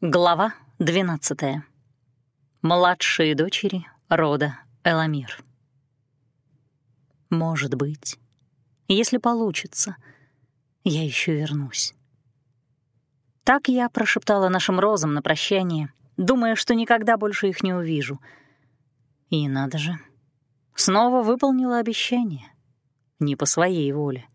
Глава 12. Младшие дочери рода Эламир. Может быть, если получится, я еще вернусь. Так я прошептала нашим розам на прощание, думая, что никогда больше их не увижу. И надо же, снова выполнила обещание. Не по своей воле.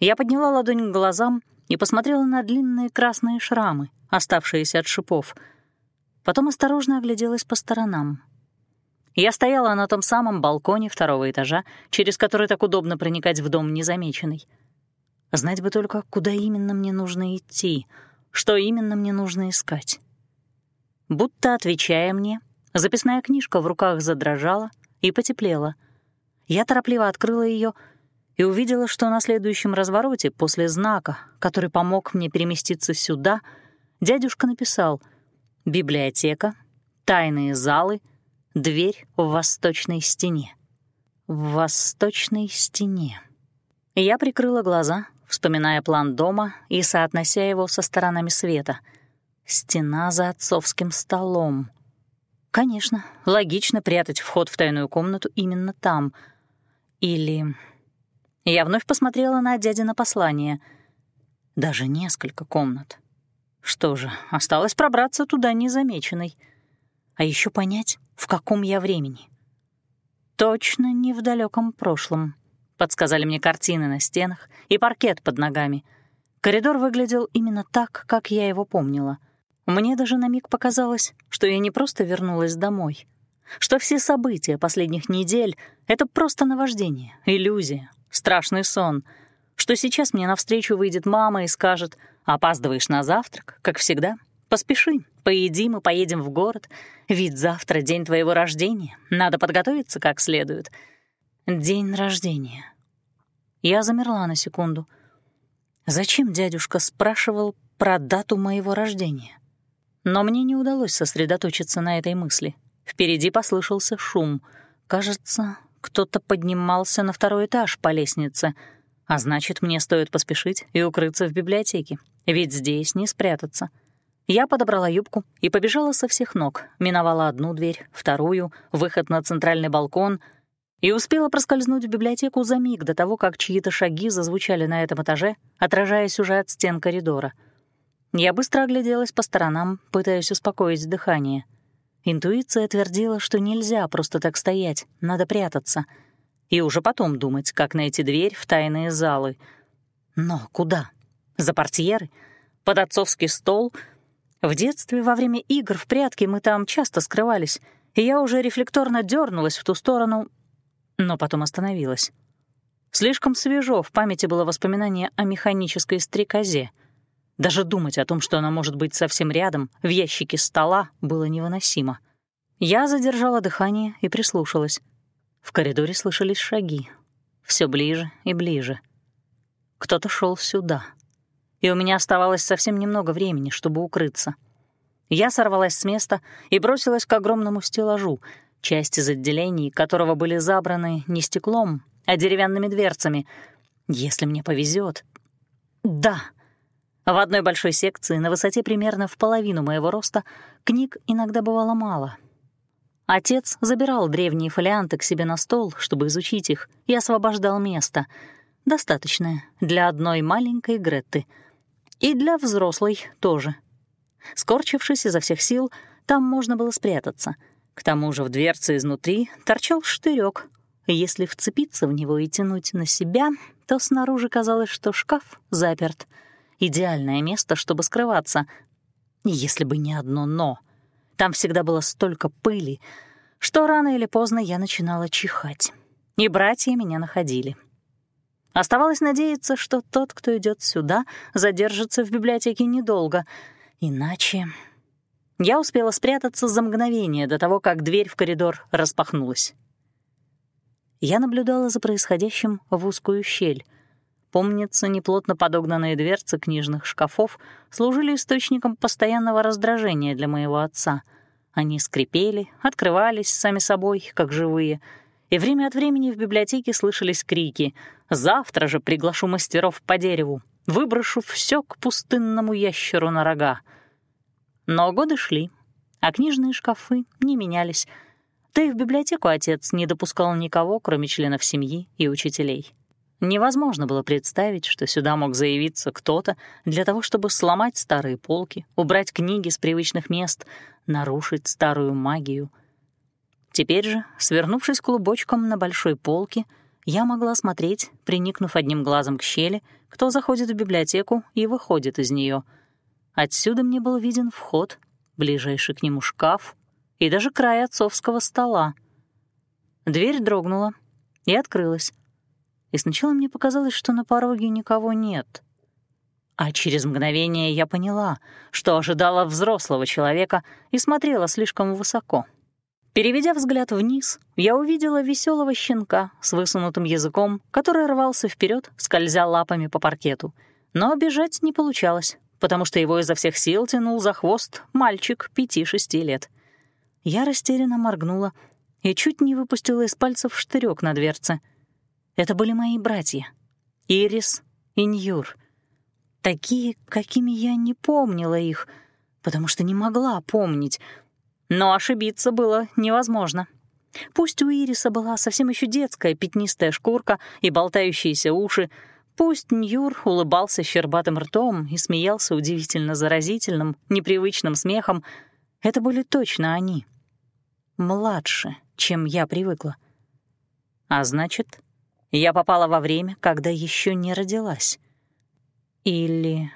Я подняла ладонь к глазам и посмотрела на длинные красные шрамы, оставшиеся от шипов. Потом осторожно огляделась по сторонам. Я стояла на том самом балконе второго этажа, через который так удобно проникать в дом незамеченной. Знать бы только, куда именно мне нужно идти, что именно мне нужно искать. Будто отвечая мне, записная книжка в руках задрожала и потеплела. Я торопливо открыла ее и увидела, что на следующем развороте, после знака, который помог мне переместиться сюда — дядюшка написал «Библиотека, тайные залы, дверь в восточной стене». В восточной стене. Я прикрыла глаза, вспоминая план дома и соотнося его со сторонами света. Стена за отцовским столом. Конечно, логично прятать вход в тайную комнату именно там. Или... Я вновь посмотрела на дядина послание. Даже несколько комнат. Что же, осталось пробраться туда незамеченной. А еще понять, в каком я времени. Точно не в далеком прошлом. Подсказали мне картины на стенах и паркет под ногами. Коридор выглядел именно так, как я его помнила. Мне даже на миг показалось, что я не просто вернулась домой, что все события последних недель — это просто наваждение, иллюзия, страшный сон, что сейчас мне навстречу выйдет мама и скажет — Опаздываешь на завтрак, как всегда. Поспеши, поедим и поедем в город. Ведь завтра день твоего рождения. Надо подготовиться как следует. День рождения. Я замерла на секунду. Зачем дядюшка спрашивал про дату моего рождения? Но мне не удалось сосредоточиться на этой мысли. Впереди послышался шум. Кажется, кто-то поднимался на второй этаж по лестнице, а значит, мне стоит поспешить и укрыться в библиотеке ведь здесь не спрятаться. Я подобрала юбку и побежала со всех ног, миновала одну дверь, вторую, выход на центральный балкон и успела проскользнуть в библиотеку за миг до того, как чьи-то шаги зазвучали на этом этаже, отражаясь уже от стен коридора. Я быстро огляделась по сторонам, пытаясь успокоить дыхание. Интуиция твердила, что нельзя просто так стоять, надо прятаться. И уже потом думать, как найти дверь в тайные залы. Но куда? За портьеры, под отцовский стол. В детстве во время игр в прятки мы там часто скрывались, и я уже рефлекторно дернулась в ту сторону, но потом остановилась. Слишком свежо в памяти было воспоминание о механической стрекозе. Даже думать о том, что она может быть совсем рядом, в ящике стола, было невыносимо. Я задержала дыхание и прислушалась. В коридоре слышались шаги. Все ближе и ближе. Кто-то шел сюда и у меня оставалось совсем немного времени, чтобы укрыться. Я сорвалась с места и бросилась к огромному стеллажу, часть из отделений которого были забраны не стеклом, а деревянными дверцами. Если мне повезет. Да. В одной большой секции на высоте примерно в половину моего роста книг иногда бывало мало. Отец забирал древние фолианты к себе на стол, чтобы изучить их, и освобождал место. Достаточное для одной маленькой Гретты — и для взрослой тоже. Скорчившись изо всех сил, там можно было спрятаться. К тому же в дверце изнутри торчал штырек. Если вцепиться в него и тянуть на себя, то снаружи казалось, что шкаф заперт. Идеальное место, чтобы скрываться. Если бы не одно «но». Там всегда было столько пыли, что рано или поздно я начинала чихать. И братья меня находили. Оставалось надеяться, что тот, кто идет сюда, задержится в библиотеке недолго. Иначе... Я успела спрятаться за мгновение до того, как дверь в коридор распахнулась. Я наблюдала за происходящим в узкую щель. Помнится, неплотно подогнанные дверцы книжных шкафов служили источником постоянного раздражения для моего отца. Они скрипели, открывались сами собой, как живые — и время от времени в библиотеке слышались крики «Завтра же приглашу мастеров по дереву, выброшу все к пустынному ящеру на рога». Но годы шли, а книжные шкафы не менялись. Да и в библиотеку отец не допускал никого, кроме членов семьи и учителей. Невозможно было представить, что сюда мог заявиться кто-то для того, чтобы сломать старые полки, убрать книги с привычных мест, нарушить старую магию. Теперь же, свернувшись клубочком на большой полке, я могла смотреть, приникнув одним глазом к щели, кто заходит в библиотеку и выходит из нее. Отсюда мне был виден вход, ближайший к нему шкаф и даже край отцовского стола. Дверь дрогнула и открылась и сначала мне показалось, что на пороге никого нет. А через мгновение я поняла, что ожидала взрослого человека и смотрела слишком высоко. Переведя взгляд вниз, я увидела веселого щенка с высунутым языком, который рвался вперед, скользя лапами по паркету. Но бежать не получалось, потому что его изо всех сил тянул за хвост мальчик пяти-шести лет. Я растерянно моргнула и чуть не выпустила из пальцев штырек на дверце — это были мои братья — Ирис и Ньюр. Такие, какими я не помнила их, потому что не могла помнить. Но ошибиться было невозможно. Пусть у Ириса была совсем еще детская пятнистая шкурка и болтающиеся уши, пусть Ньюр улыбался щербатым ртом и смеялся удивительно заразительным, непривычным смехом, это были точно они. Младше, чем я привыкла. А значит, я попала во время, когда еще не родилась. Или...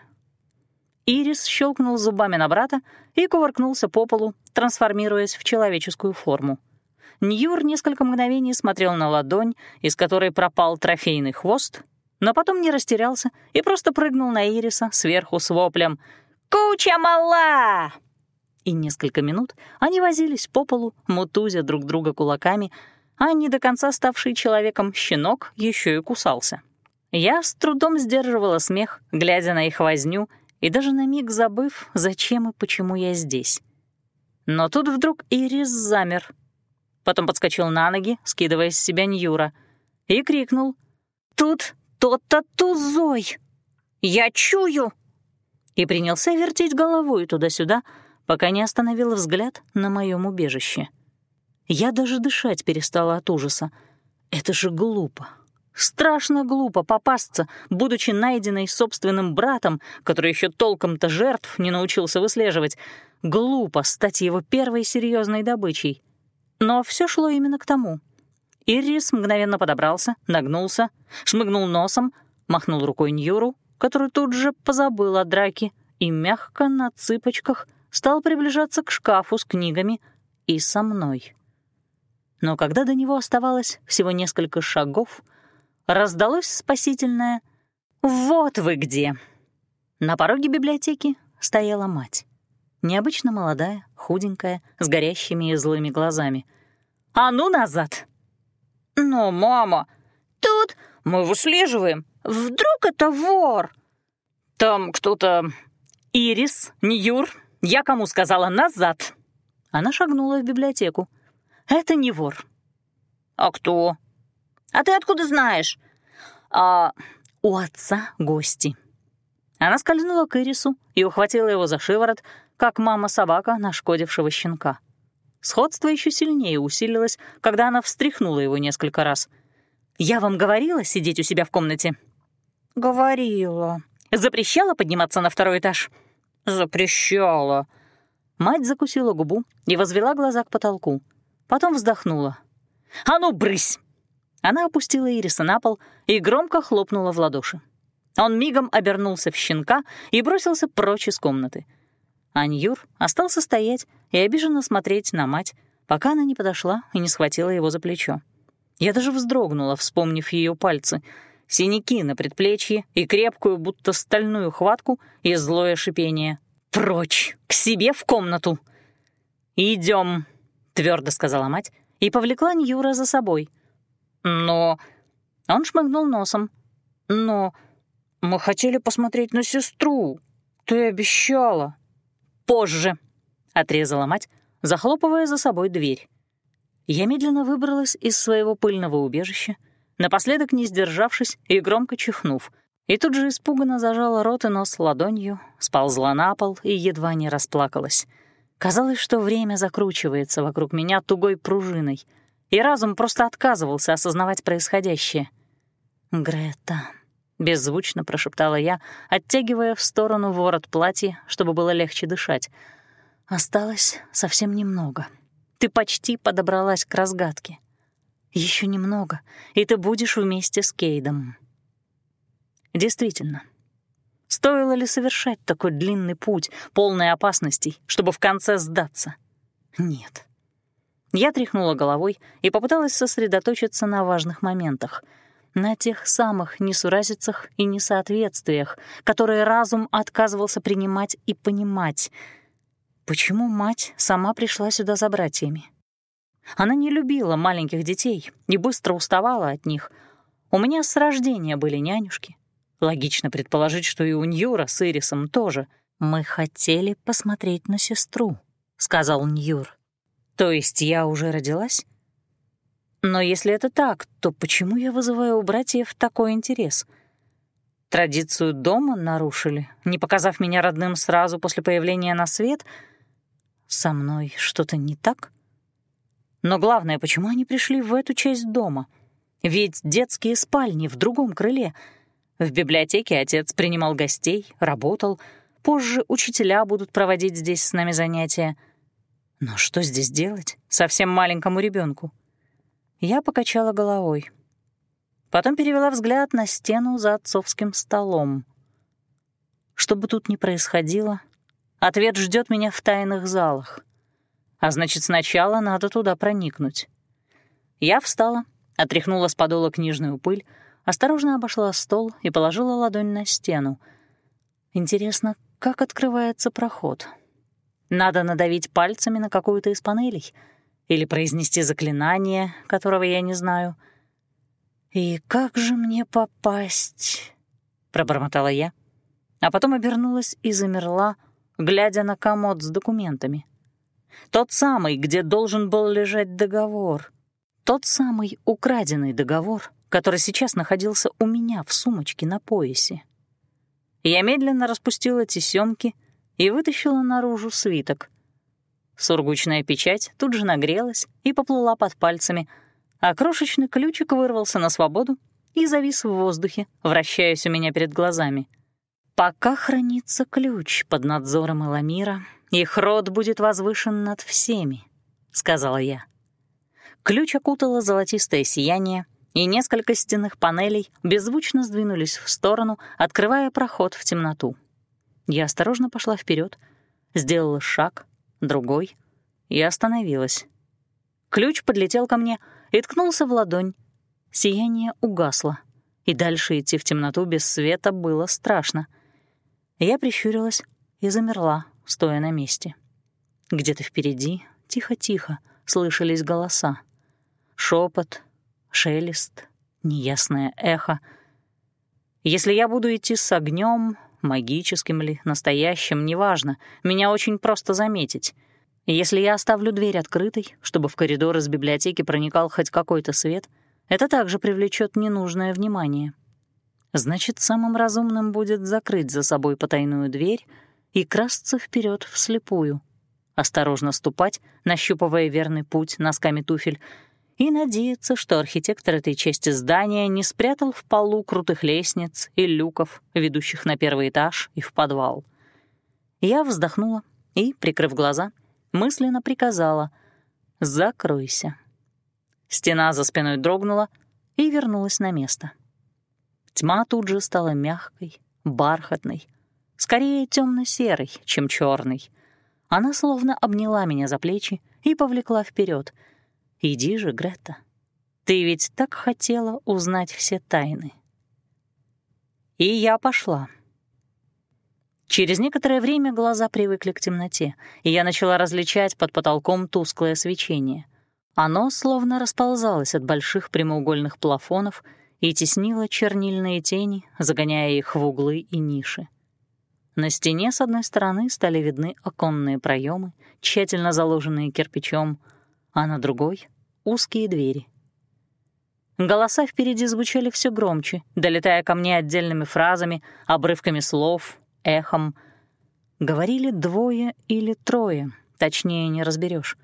Ирис щелкнул зубами на брата и кувыркнулся по полу, трансформируясь в человеческую форму. Ньюр несколько мгновений смотрел на ладонь, из которой пропал трофейный хвост, но потом не растерялся и просто прыгнул на Ириса сверху с воплем «Куча мала!». И несколько минут они возились по полу, мутузя друг друга кулаками, а не до конца ставший человеком щенок еще и кусался. Я с трудом сдерживала смех, глядя на их возню, и даже на миг забыв, зачем и почему я здесь. Но тут вдруг Ирис замер. Потом подскочил на ноги, скидывая с себя Ньюра, и крикнул «Тут тот-то тузой! Я чую!» И принялся вертеть головой туда-сюда, пока не остановил взгляд на моем убежище. Я даже дышать перестала от ужаса. Это же глупо. Страшно глупо попасться, будучи найденной собственным братом, который еще толком-то жертв не научился выслеживать. Глупо стать его первой серьезной добычей. Но все шло именно к тому. Ирис мгновенно подобрался, нагнулся, шмыгнул носом, махнул рукой Ньюру, который тут же позабыл о драке, и мягко на цыпочках стал приближаться к шкафу с книгами и со мной но когда до него оставалось всего несколько шагов, раздалось спасительное «Вот вы где!». На пороге библиотеки стояла мать. Необычно молодая, худенькая, с горящими и злыми глазами. «А ну назад!» «Но, мама, тут мы выслеживаем. Вдруг это вор?» «Там кто-то... Ирис, Ньюр, я кому сказала назад?» Она шагнула в библиотеку. Это не вор. А кто? А ты откуда знаешь? А у отца гости. Она скользнула к Ирису и ухватила его за шиворот, как мама-собака нашкодившего щенка. Сходство еще сильнее усилилось, когда она встряхнула его несколько раз. «Я вам говорила сидеть у себя в комнате?» «Говорила». «Запрещала подниматься на второй этаж?» «Запрещала». Мать закусила губу и возвела глаза к потолку. Потом вздохнула. «А ну, брысь!» Она опустила Ириса на пол и громко хлопнула в ладоши. Он мигом обернулся в щенка и бросился прочь из комнаты. Аньюр остался стоять и обиженно смотреть на мать, пока она не подошла и не схватила его за плечо. Я даже вздрогнула, вспомнив ее пальцы, синяки на предплечье и крепкую, будто стальную хватку и злое шипение. «Прочь! К себе в комнату!» «Идем!» — твердо сказала мать и повлекла Ньюра за собой. «Но...» Он шмыгнул носом. «Но... мы хотели посмотреть на сестру. Ты обещала». «Позже», — отрезала мать, захлопывая за собой дверь. Я медленно выбралась из своего пыльного убежища, напоследок не сдержавшись и громко чихнув, И тут же испуганно зажала рот и нос ладонью, сползла на пол и едва не расплакалась. Казалось, что время закручивается вокруг меня тугой пружиной, и разум просто отказывался осознавать происходящее. «Грета», — беззвучно прошептала я, оттягивая в сторону ворот платья, чтобы было легче дышать. «Осталось совсем немного. Ты почти подобралась к разгадке. Еще немного, и ты будешь вместе с Кейдом». Действительно, стоило ли совершать такой длинный путь, полный опасностей, чтобы в конце сдаться? Нет. Я тряхнула головой и попыталась сосредоточиться на важных моментах, на тех самых несуразицах и несоответствиях, которые разум отказывался принимать и понимать. Почему мать сама пришла сюда за братьями? Она не любила маленьких детей и быстро уставала от них. У меня с рождения были нянюшки, Логично предположить, что и у Ньюра с Ирисом тоже. «Мы хотели посмотреть на сестру», — сказал Ньюр. «То есть я уже родилась?» Но если это так, то почему я вызываю у братьев такой интерес? Традицию дома нарушили, не показав меня родным сразу после появления на свет? Со мной что-то не так? Но главное, почему они пришли в эту часть дома? Ведь детские спальни в другом крыле — в библиотеке отец принимал гостей, работал. Позже учителя будут проводить здесь с нами занятия. Но что здесь делать совсем маленькому ребенку? Я покачала головой. Потом перевела взгляд на стену за отцовским столом. Что бы тут ни происходило, ответ ждет меня в тайных залах. А значит, сначала надо туда проникнуть. Я встала, отряхнула с подола книжную пыль, осторожно обошла стол и положила ладонь на стену. Интересно, как открывается проход? Надо надавить пальцами на какую-то из панелей или произнести заклинание, которого я не знаю. «И как же мне попасть?» — пробормотала я, а потом обернулась и замерла, глядя на комод с документами. Тот самый, где должен был лежать договор. Тот самый украденный договор, который сейчас находился у меня в сумочке на поясе. Я медленно распустила тесёмки и вытащила наружу свиток. Сургучная печать тут же нагрелась и поплыла под пальцами, а крошечный ключик вырвался на свободу и завис в воздухе, вращаясь у меня перед глазами. «Пока хранится ключ под надзором Эламира, их род будет возвышен над всеми», — сказала я. Ключ окутало золотистое сияние, и несколько стенных панелей беззвучно сдвинулись в сторону, открывая проход в темноту. Я осторожно пошла вперед, сделала шаг, другой, и остановилась. Ключ подлетел ко мне и ткнулся в ладонь. Сияние угасло, и дальше идти в темноту без света было страшно. Я прищурилась и замерла, стоя на месте. Где-то впереди, тихо-тихо, слышались голоса. Шепот, шелест, неясное эхо. Если я буду идти с огнем, магическим ли, настоящим, неважно, меня очень просто заметить. Если я оставлю дверь открытой, чтобы в коридор из библиотеки проникал хоть какой-то свет, это также привлечет ненужное внимание. Значит, самым разумным будет закрыть за собой потайную дверь и красться вперед вслепую, осторожно ступать, нащупывая верный путь носками туфель, и надеяться, что архитектор этой части здания не спрятал в полу крутых лестниц и люков, ведущих на первый этаж и в подвал. Я вздохнула и, прикрыв глаза, мысленно приказала «Закройся». Стена за спиной дрогнула и вернулась на место. Тьма тут же стала мягкой, бархатной, скорее темно-серой, чем черной. Она словно обняла меня за плечи и повлекла вперед — Иди же, Грета. Ты ведь так хотела узнать все тайны. И я пошла. Через некоторое время глаза привыкли к темноте, и я начала различать под потолком тусклое свечение. Оно словно расползалось от больших прямоугольных плафонов и теснило чернильные тени, загоняя их в углы и ниши. На стене с одной стороны стали видны оконные проемы, тщательно заложенные кирпичом, а на другой — узкие двери. Голоса впереди звучали все громче, долетая ко мне отдельными фразами, обрывками слов, эхом. Говорили двое или трое, точнее не разберешь.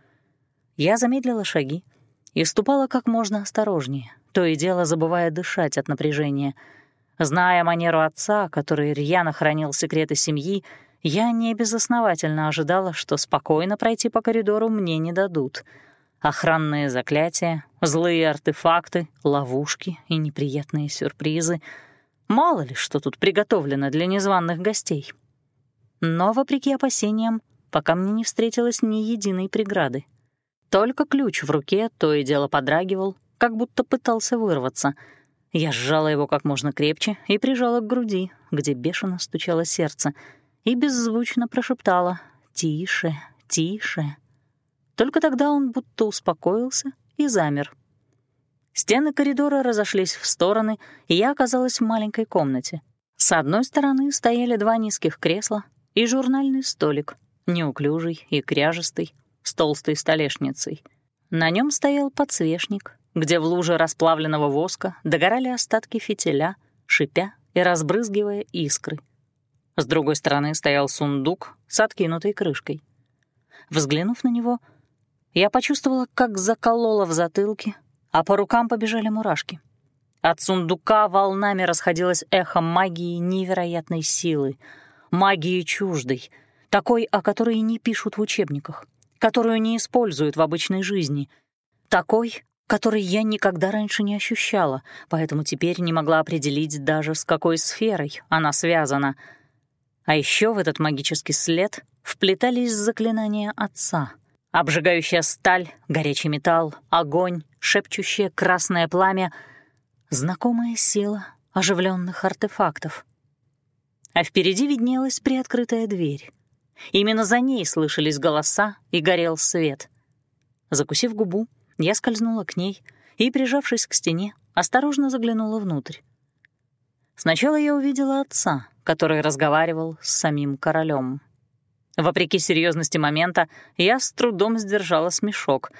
Я замедлила шаги и ступала как можно осторожнее, то и дело забывая дышать от напряжения. Зная манеру отца, который рьяно хранил секреты семьи, я не безосновательно ожидала, что спокойно пройти по коридору мне не дадут. Охранные заклятия, злые артефакты, ловушки и неприятные сюрпризы. Мало ли, что тут приготовлено для незваных гостей. Но, вопреки опасениям, пока мне не встретилось ни единой преграды. Только ключ в руке то и дело подрагивал, как будто пытался вырваться. Я сжала его как можно крепче и прижала к груди, где бешено стучало сердце, и беззвучно прошептала «Тише, тише». Только тогда он будто успокоился и замер. Стены коридора разошлись в стороны, и я оказалась в маленькой комнате. С одной стороны стояли два низких кресла и журнальный столик, неуклюжий и кряжестый, с толстой столешницей. На нем стоял подсвечник, где в луже расплавленного воска догорали остатки фитиля, шипя и разбрызгивая искры. С другой стороны стоял сундук с откинутой крышкой. Взглянув на него, я почувствовала, как заколола в затылке, а по рукам побежали мурашки. От сундука волнами расходилось эхо магии невероятной силы, магии чуждой, такой, о которой не пишут в учебниках которую не используют в обычной жизни. Такой, который я никогда раньше не ощущала, поэтому теперь не могла определить даже, с какой сферой она связана. А еще в этот магический след вплетались заклинания отца. Обжигающая сталь, горячий металл, огонь, шепчущее красное пламя — знакомая сила оживленных артефактов. А впереди виднелась приоткрытая дверь. Именно за ней слышались голоса и горел свет. Закусив губу, я скользнула к ней и, прижавшись к стене, осторожно заглянула внутрь. Сначала я увидела отца, который разговаривал с самим королем. Вопреки серьезности момента, я с трудом сдержала смешок.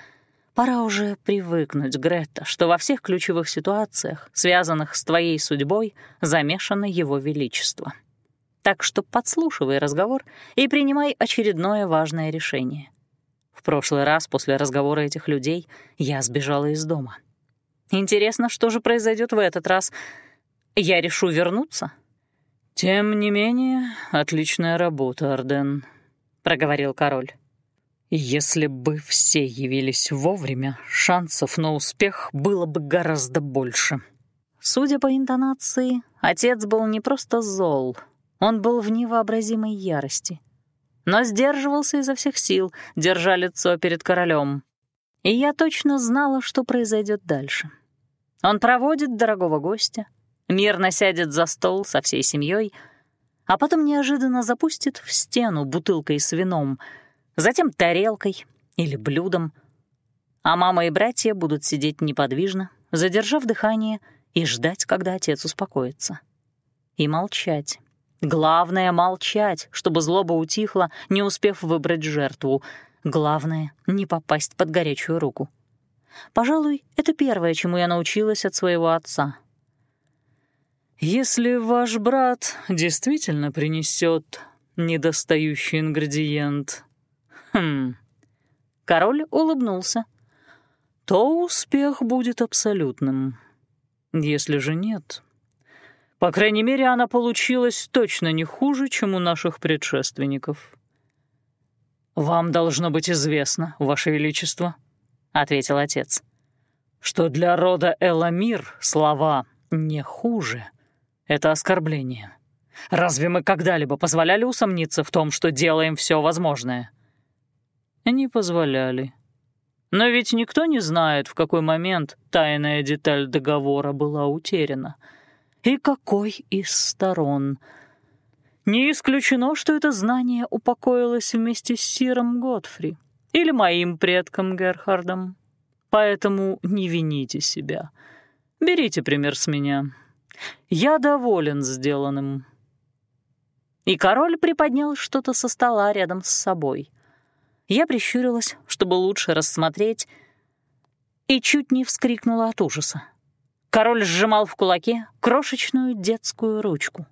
Пора уже привыкнуть, Гретта, что во всех ключевых ситуациях, связанных с твоей судьбой, замешано его величество так что подслушивай разговор и принимай очередное важное решение. В прошлый раз после разговора этих людей я сбежала из дома. Интересно, что же произойдет в этот раз? Я решу вернуться? «Тем не менее, отличная работа, Арден», — проговорил король. «Если бы все явились вовремя, шансов на успех было бы гораздо больше». Судя по интонации, отец был не просто зол, он был в невообразимой ярости, но сдерживался изо всех сил, держа лицо перед королем. И я точно знала, что произойдет дальше. Он проводит дорогого гостя, мирно сядет за стол со всей семьей, а потом неожиданно запустит в стену бутылкой с вином, затем тарелкой или блюдом, а мама и братья будут сидеть неподвижно, задержав дыхание и ждать, когда отец успокоится. И молчать. Главное — молчать, чтобы злоба утихла, не успев выбрать жертву. Главное — не попасть под горячую руку. Пожалуй, это первое, чему я научилась от своего отца. «Если ваш брат действительно принесет недостающий ингредиент...» «Хм...» Король улыбнулся. «То успех будет абсолютным. Если же нет, по крайней мере, она получилась точно не хуже, чем у наших предшественников. «Вам должно быть известно, Ваше Величество», — ответил отец, «что для рода Эламир слова «не хуже» — это оскорбление. Разве мы когда-либо позволяли усомниться в том, что делаем все возможное?» «Не позволяли», но ведь никто не знает, в какой момент тайная деталь договора была утеряна — и какой из сторон. Не исключено, что это знание упокоилось вместе с Сиром Готфри или моим предком Герхардом. Поэтому не вините себя. Берите пример с меня. Я доволен сделанным». И король приподнял что-то со стола рядом с собой. Я прищурилась, чтобы лучше рассмотреть, и чуть не вскрикнула от ужаса. Король сжимал в кулаке крошечную детскую ручку.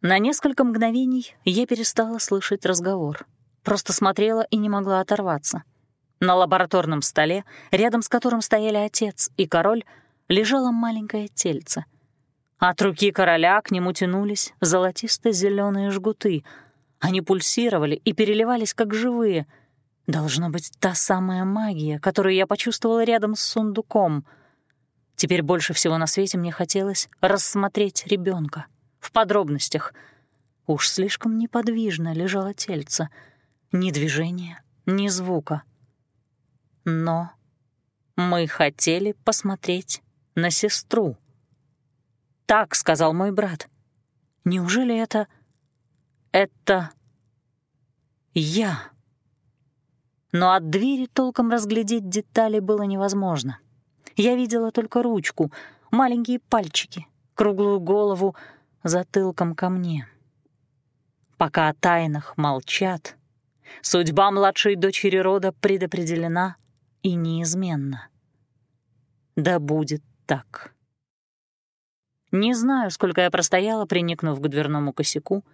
На несколько мгновений я перестала слышать разговор. Просто смотрела и не могла оторваться. На лабораторном столе, рядом с которым стояли отец и король, лежало маленькое тельце. От руки короля к нему тянулись золотисто зеленые жгуты. Они пульсировали и переливались, как живые. Должно быть, та самая магия, которую я почувствовала рядом с сундуком. Теперь больше всего на свете мне хотелось рассмотреть ребенка в подробностях. Уж слишком неподвижно лежало тельце. Ни движения, ни звука. Но мы хотели посмотреть на сестру. Так сказал мой брат. Неужели это... это... я? Но от двери толком разглядеть детали было невозможно. Я видела только ручку, маленькие пальчики, круглую голову затылком ко мне. Пока о тайнах молчат, судьба младшей дочери рода предопределена и неизменна. Да будет так. Не знаю, сколько я простояла, приникнув к дверному косяку,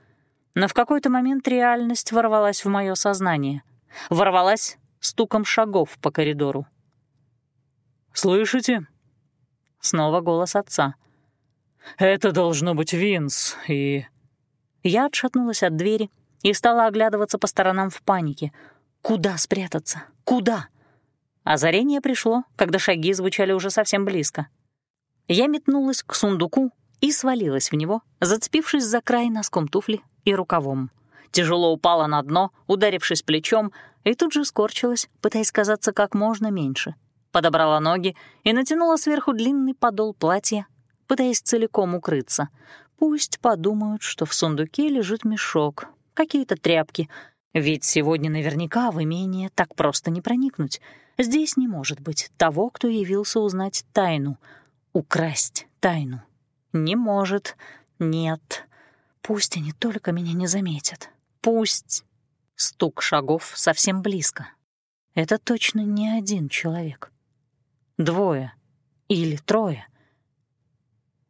но в какой-то момент реальность ворвалась в мое сознание. Ворвалась стуком шагов по коридору. «Слышите?» Снова голос отца. «Это должно быть Винс, и...» Я отшатнулась от двери и стала оглядываться по сторонам в панике. Куда спрятаться? Куда? Озарение пришло, когда шаги звучали уже совсем близко. Я метнулась к сундуку и свалилась в него, зацепившись за край носком туфли и рукавом. Тяжело упала на дно, ударившись плечом, и тут же скорчилась, пытаясь казаться как можно меньше. Подобрала ноги и натянула сверху длинный подол платья, пытаясь целиком укрыться. Пусть подумают, что в сундуке лежит мешок, какие-то тряпки, ведь сегодня наверняка в имение так просто не проникнуть. Здесь не может быть того, кто явился узнать тайну — украсть тайну. Не может, нет. Пусть они только меня не заметят. Пусть. Стук шагов совсем близко. Это точно не один человек. Двое или трое.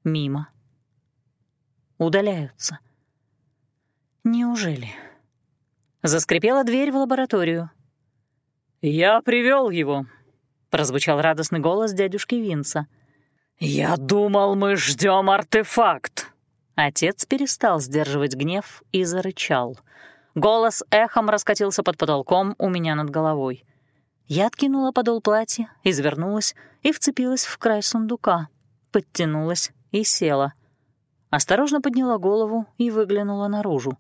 Мимо. Удаляются. Неужели? Заскрипела дверь в лабораторию. «Я привел его», — прозвучал радостный голос дядюшки Винса — «Я думал, мы ждем артефакт!» Отец перестал сдерживать гнев и зарычал. Голос эхом раскатился под потолком у меня над головой. Я откинула подол платья, извернулась и вцепилась в край сундука, подтянулась и села. Осторожно подняла голову и выглянула наружу.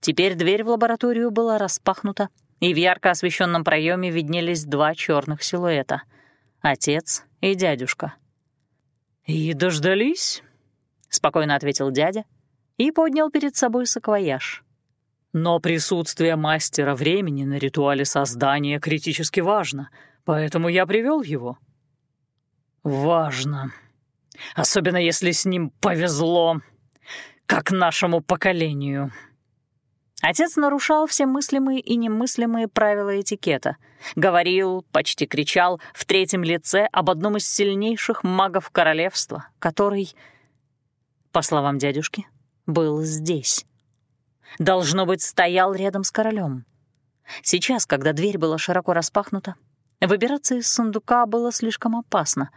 Теперь дверь в лабораторию была распахнута, и в ярко освещенном проеме виднелись два черных силуэта — отец и дядюшка — «И дождались?» — спокойно ответил дядя и поднял перед собой саквояж. «Но присутствие мастера времени на ритуале создания критически важно, поэтому я привел его». «Важно. Особенно если с ним повезло, как нашему поколению», Отец нарушал все мыслимые и немыслимые правила этикета. Говорил, почти кричал в третьем лице об одном из сильнейших магов королевства, который, по словам дядюшки, был здесь. Должно быть, стоял рядом с королем. Сейчас, когда дверь была широко распахнута, выбираться из сундука было слишком опасно.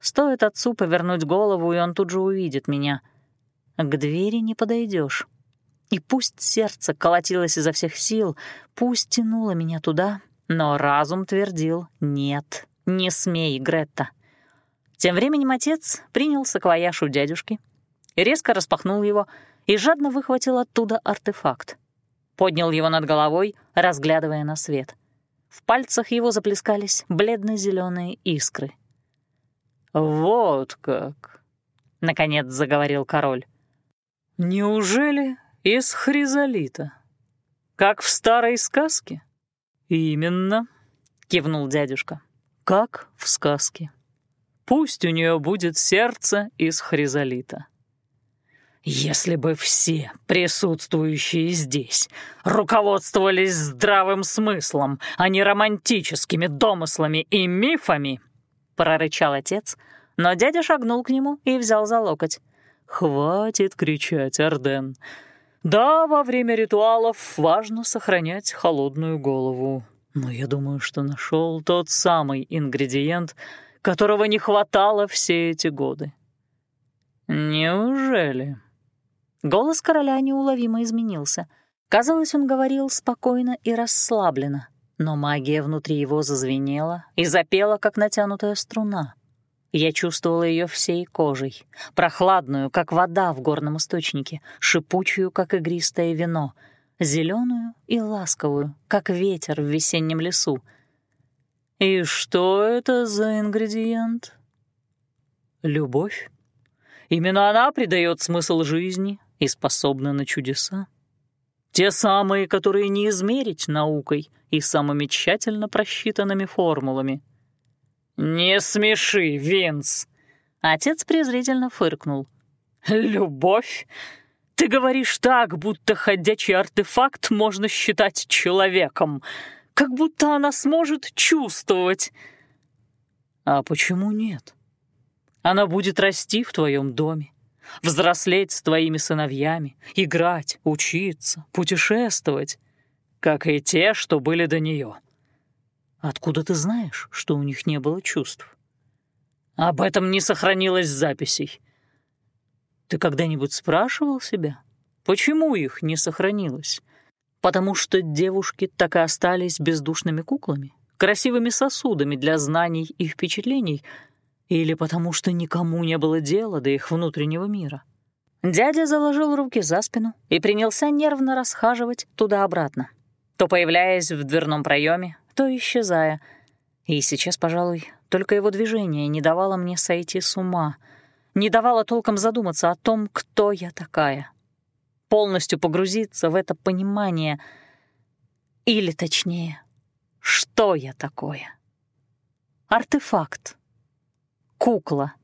Стоит отцу повернуть голову, и он тут же увидит меня. К двери не подойдешь. И пусть сердце колотилось изо всех сил, пусть тянуло меня туда, но разум твердил «нет, не смей, Гретта». Тем временем отец принял саквояж у дядюшки, резко распахнул его и жадно выхватил оттуда артефакт. Поднял его над головой, разглядывая на свет. В пальцах его заплескались бледно зеленые искры. «Вот как!» — наконец заговорил король. «Неужели из хризолита. Как в старой сказке? Именно, кивнул дядюшка. Как в сказке. Пусть у нее будет сердце из хризолита. Если бы все присутствующие здесь руководствовались здравым смыслом, а не романтическими домыслами и мифами, прорычал отец, но дядя шагнул к нему и взял за локоть. «Хватит кричать, Арден. Да, во время ритуалов важно сохранять холодную голову. Но я думаю, что нашел тот самый ингредиент, которого не хватало все эти годы. Неужели? Голос короля неуловимо изменился. Казалось, он говорил спокойно и расслабленно, но магия внутри его зазвенела и запела, как натянутая струна. Я чувствовала ее всей кожей, прохладную, как вода в горном источнике, шипучую, как игристое вино, зеленую и ласковую, как ветер в весеннем лесу. И что это за ингредиент? Любовь. Именно она придает смысл жизни и способна на чудеса. Те самые, которые не измерить наукой и самыми тщательно просчитанными формулами — «Не смеши, Винс!» Отец презрительно фыркнул. «Любовь? Ты говоришь так, будто ходячий артефакт можно считать человеком, как будто она сможет чувствовать». «А почему нет? Она будет расти в твоем доме, взрослеть с твоими сыновьями, играть, учиться, путешествовать, как и те, что были до нее». Откуда ты знаешь, что у них не было чувств? Об этом не сохранилось записей. Ты когда-нибудь спрашивал себя, почему их не сохранилось? Потому что девушки так и остались бездушными куклами, красивыми сосудами для знаний и впечатлений, или потому что никому не было дела до их внутреннего мира? Дядя заложил руки за спину и принялся нервно расхаживать туда-обратно, то появляясь в дверном проеме, то исчезая. И сейчас, пожалуй, только его движение не давало мне сойти с ума, не давало толком задуматься о том, кто я такая. Полностью погрузиться в это понимание, или точнее, что я такое. Артефакт. Кукла.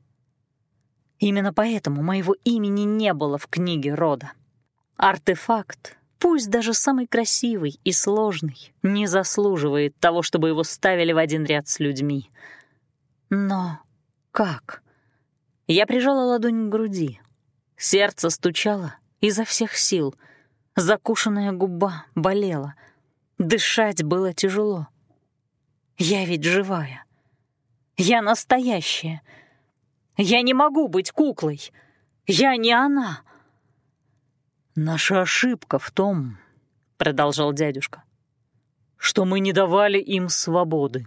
Именно поэтому моего имени не было в книге рода. Артефакт пусть даже самый красивый и сложный, не заслуживает того, чтобы его ставили в один ряд с людьми. Но как? Я прижала ладонь к груди. Сердце стучало изо всех сил. Закушенная губа болела. Дышать было тяжело. Я ведь живая. Я настоящая. Я не могу быть куклой. Я не она. «Наша ошибка в том, — продолжал дядюшка, — что мы не давали им свободы,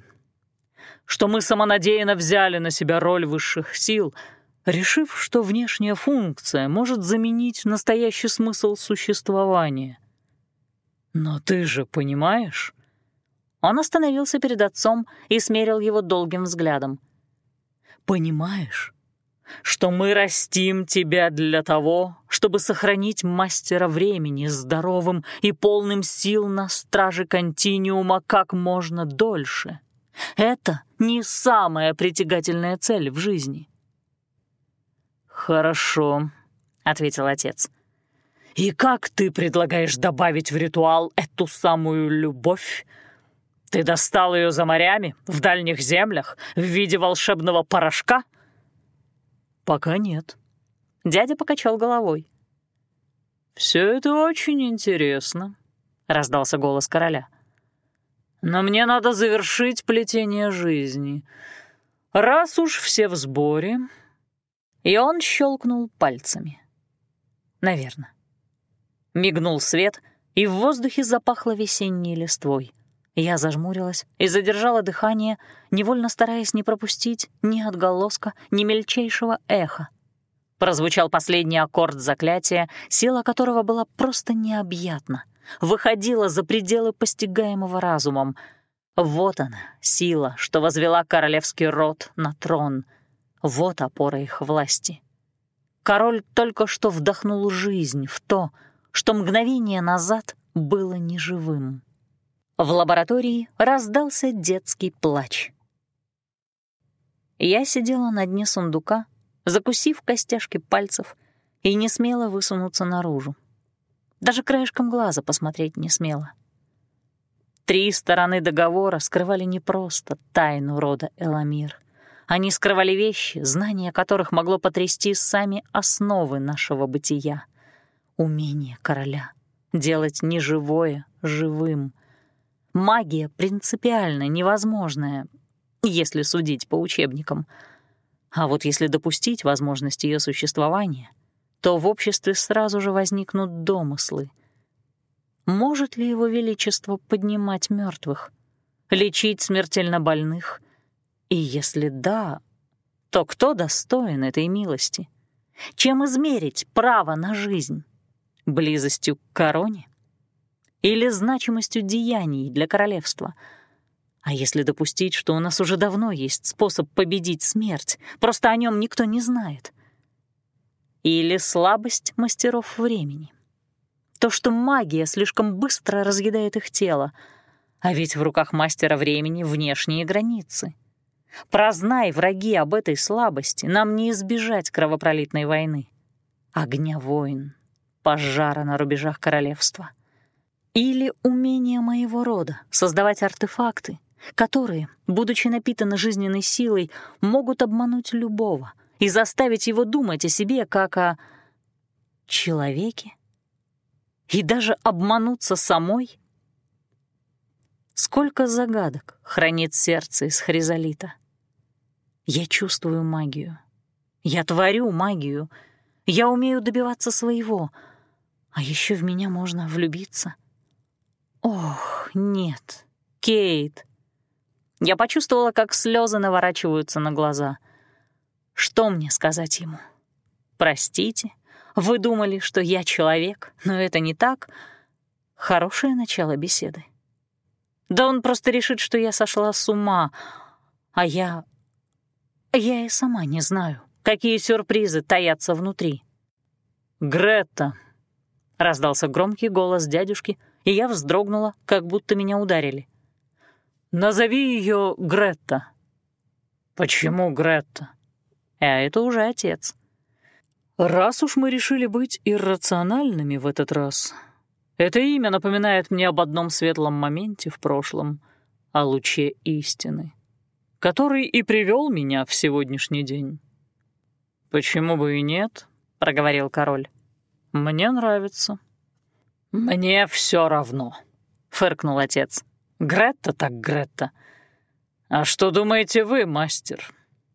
что мы самонадеянно взяли на себя роль высших сил, решив, что внешняя функция может заменить настоящий смысл существования. Но ты же понимаешь?» Он остановился перед отцом и смерил его долгим взглядом. «Понимаешь, что мы растим тебя для того, чтобы сохранить мастера времени здоровым и полным сил на страже континиума как можно дольше. Это не самая притягательная цель в жизни. «Хорошо», — ответил отец. «И как ты предлагаешь добавить в ритуал эту самую любовь? Ты достал ее за морями, в дальних землях, в виде волшебного порошка?» «Пока нет». Дядя покачал головой. «Все это очень интересно», — раздался голос короля. «Но мне надо завершить плетение жизни. Раз уж все в сборе...» И он щелкнул пальцами. Наверное. Мигнул свет, и в воздухе запахло весенней листвой. Я зажмурилась и задержала дыхание, невольно стараясь не пропустить ни отголоска, ни мельчайшего эха. Прозвучал последний аккорд заклятия, сила которого была просто необъятна, выходила за пределы постигаемого разумом. Вот она, сила, что возвела королевский род на трон. Вот опора их власти. Король только что вдохнул жизнь в то, что мгновение назад было неживым. В лаборатории раздался детский плач. Я сидела на дне сундука, закусив костяшки пальцев, и не смела высунуться наружу. Даже краешком глаза посмотреть не смела. Три стороны договора скрывали не просто тайну рода Эламир. Они скрывали вещи, знание которых могло потрясти сами основы нашего бытия. Умение короля — делать неживое живым. Магия принципиально невозможная, если судить по учебникам. А вот если допустить возможность ее существования, то в обществе сразу же возникнут домыслы. Может ли его величество поднимать мертвых, лечить смертельно больных — и если да, то кто достоин этой милости? Чем измерить право на жизнь? Близостью к короне? Или значимостью деяний для королевства? А если допустить, что у нас уже давно есть способ победить смерть, просто о нем никто не знает? Или слабость мастеров времени? То, что магия слишком быстро разъедает их тело, а ведь в руках мастера времени внешние границы — Прознай, враги, об этой слабости, нам не избежать кровопролитной войны. Огня войн, пожара на рубежах королевства. Или умение моего рода создавать артефакты, которые, будучи напитаны жизненной силой, могут обмануть любого и заставить его думать о себе как о человеке. И даже обмануться самой. Сколько загадок хранит сердце из хризолита. Я чувствую магию. Я творю магию. Я умею добиваться своего. А еще в меня можно влюбиться. Ох, нет, Кейт. Я почувствовала, как слезы наворачиваются на глаза. Что мне сказать ему? Простите, вы думали, что я человек, но это не так. Хорошее начало беседы. Да он просто решит, что я сошла с ума, а я я и сама не знаю, какие сюрпризы таятся внутри. «Гретта!» — раздался громкий голос дядюшки, и я вздрогнула, как будто меня ударили. «Назови ее Гретта». «Почему Гретта?» А это уже отец. «Раз уж мы решили быть иррациональными в этот раз, это имя напоминает мне об одном светлом моменте в прошлом, о луче истины который и привел меня в сегодняшний день». «Почему бы и нет?» — проговорил король. «Мне нравится». «Мне все равно», — фыркнул отец. «Гретта так Гретта. А что думаете вы, мастер?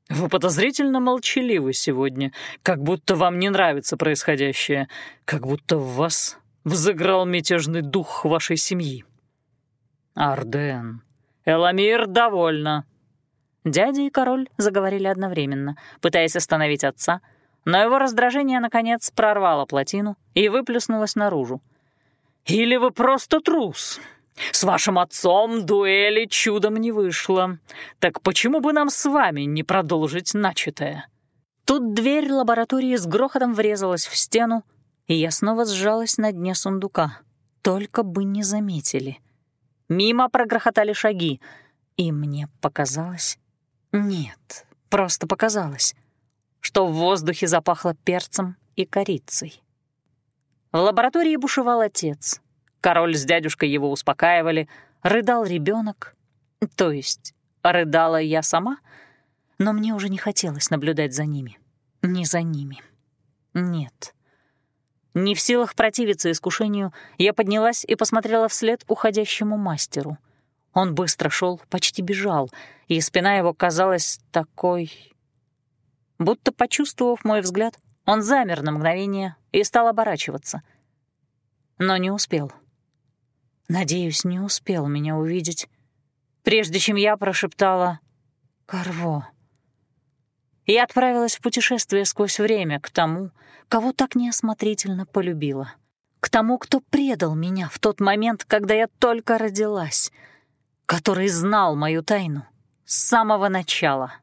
Вы подозрительно молчаливы сегодня, как будто вам не нравится происходящее, как будто в вас взыграл мятежный дух вашей семьи». «Арден, Эламир довольно», Дядя и король заговорили одновременно, пытаясь остановить отца, но его раздражение, наконец, прорвало плотину и выплюснулось наружу. «Или вы просто трус? С вашим отцом дуэли чудом не вышло. Так почему бы нам с вами не продолжить начатое?» Тут дверь лаборатории с грохотом врезалась в стену, и я снова сжалась на дне сундука. Только бы не заметили. Мимо прогрохотали шаги, и мне показалось, нет, просто показалось, что в воздухе запахло перцем и корицей. В лаборатории бушевал отец. Король с дядюшкой его успокаивали, рыдал ребенок, то есть рыдала я сама, но мне уже не хотелось наблюдать за ними. Не за ними. Нет. Не в силах противиться искушению, я поднялась и посмотрела вслед уходящему мастеру. Он быстро шел, почти бежал, и спина его казалась такой... Будто почувствовав мой взгляд, он замер на мгновение и стал оборачиваться. Но не успел. Надеюсь, не успел меня увидеть, прежде чем я прошептала «Карво». И отправилась в путешествие сквозь время к тому, кого так неосмотрительно полюбила, к тому, кто предал меня в тот момент, когда я только родилась — который знал мою тайну с самого начала.